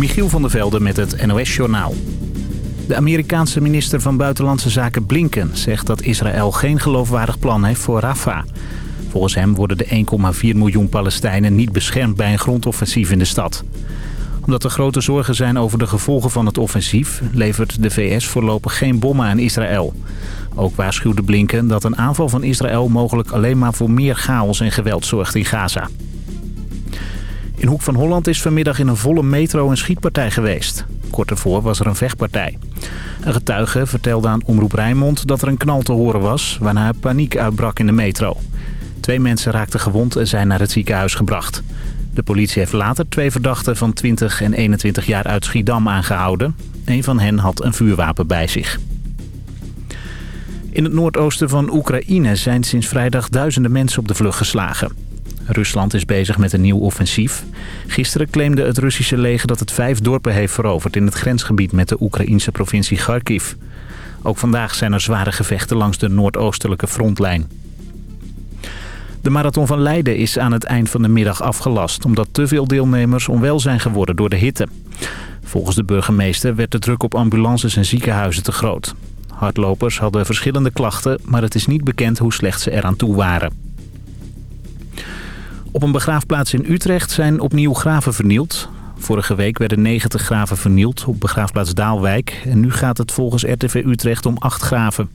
Michiel van der Velde met het NOS-journaal. De Amerikaanse minister van Buitenlandse Zaken Blinken zegt dat Israël geen geloofwaardig plan heeft voor Rafah. Volgens hem worden de 1,4 miljoen Palestijnen niet beschermd bij een grondoffensief in de stad. Omdat er grote zorgen zijn over de gevolgen van het offensief... levert de VS voorlopig geen bommen aan Israël. Ook waarschuwde Blinken dat een aanval van Israël mogelijk alleen maar voor meer chaos en geweld zorgt in Gaza. In Hoek van Holland is vanmiddag in een volle metro een schietpartij geweest. Kort ervoor was er een vechtpartij. Een getuige vertelde aan Omroep Rijnmond dat er een knal te horen was... waarna paniek uitbrak in de metro. Twee mensen raakten gewond en zijn naar het ziekenhuis gebracht. De politie heeft later twee verdachten van 20 en 21 jaar uit Schiedam aangehouden. Een van hen had een vuurwapen bij zich. In het noordoosten van Oekraïne zijn sinds vrijdag duizenden mensen op de vlucht geslagen. Rusland is bezig met een nieuw offensief. Gisteren claimde het Russische leger dat het vijf dorpen heeft veroverd... in het grensgebied met de Oekraïnse provincie Kharkiv. Ook vandaag zijn er zware gevechten langs de noordoostelijke frontlijn. De Marathon van Leiden is aan het eind van de middag afgelast... omdat te veel deelnemers onwel zijn geworden door de hitte. Volgens de burgemeester werd de druk op ambulances en ziekenhuizen te groot. Hardlopers hadden verschillende klachten... maar het is niet bekend hoe slecht ze eraan toe waren. Op een begraafplaats in Utrecht zijn opnieuw graven vernield. Vorige week werden 90 graven vernield op begraafplaats Daalwijk. En nu gaat het volgens RTV Utrecht om 8 graven.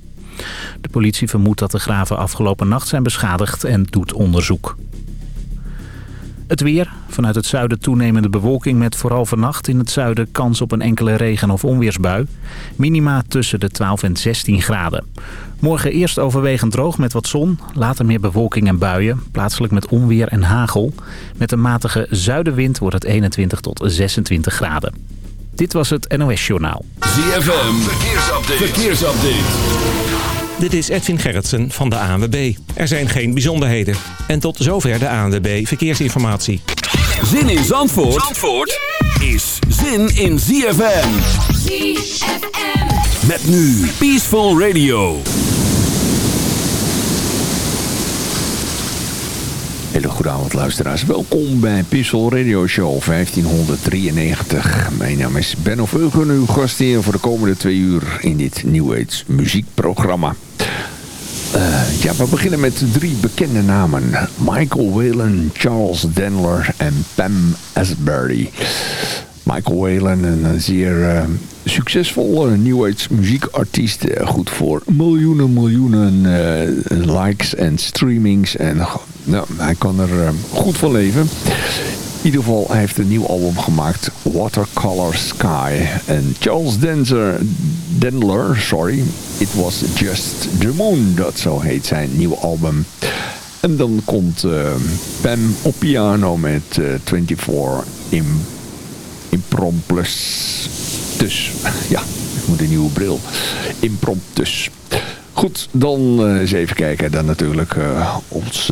De politie vermoedt dat de graven afgelopen nacht zijn beschadigd en doet onderzoek. Het weer. Vanuit het zuiden toenemende bewolking met vooral vannacht in het zuiden kans op een enkele regen- of onweersbui. Minima tussen de 12 en 16 graden. Morgen eerst overwegend droog met wat zon, later meer bewolking en buien. Plaatselijk met onweer en hagel. Met een matige zuidenwind wordt het 21 tot 26 graden. Dit was het NOS Journaal. ZFM. Verkeersupdate. Verkeersupdate. Dit is Edwin Gerritsen van de ANWB. Er zijn geen bijzonderheden. En tot zover de ANWB Verkeersinformatie. Zin in Zandvoort, Zandvoort is zin in ZFM. ZFM. Met nu Peaceful Radio. Hele goede avond luisteraars. Welkom bij Pissel Radio Show 1593. Mijn naam is Benno Veugen, uw gastheer voor de komende twee uur in dit New Age muziekprogramma. Uh, ja, we beginnen met drie bekende namen. Michael Whalen, Charles Denler en Pam Asbury. Michael Whalen, een zeer uh, succesvolle New Age muziekartiest. Uh, goed voor miljoenen, miljoenen likes en streamings. En nou, hij kan er goed van leven. In ieder geval, hij heeft een nieuw album gemaakt. Watercolor Sky. En Charles Denzer, Dendler, sorry. It was just the moon. Dat zo heet zijn nieuwe album. En dan komt Pam op piano met uh, 24 in. Dus, ja, ik moet een nieuwe bril. Impromptus. Goed, dan uh, eens even kijken. Dan natuurlijk uh, ons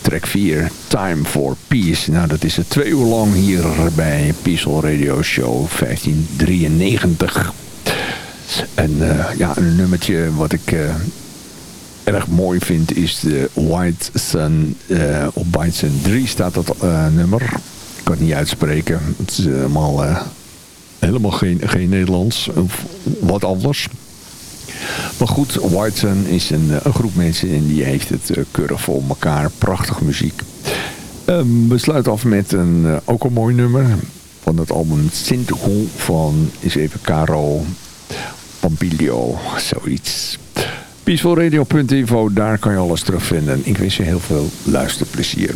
track 4, Time for Peace. Nou, dat is het twee uur lang hier bij Peaceful Radio Show 1593. En uh, ja, een nummertje wat ik uh, erg mooi vind is de White Sun. Uh, op White Sun 3 staat dat nummer. Ik kan het niet uitspreken. Het is helemaal, helemaal geen, geen Nederlands. Of wat anders. Maar goed, White Sun is een, een groep mensen en die heeft het uh, keurig voor elkaar. Prachtige muziek. Um, we sluiten af met een, uh, ook een mooi nummer van het album Sinterhoe van, is even Caro Pambilio, zoiets. Peacefulradio.info, daar kan je alles terugvinden. Ik wens je heel veel luisterplezier.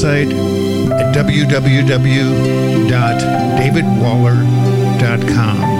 Website at www.davidwaller.com.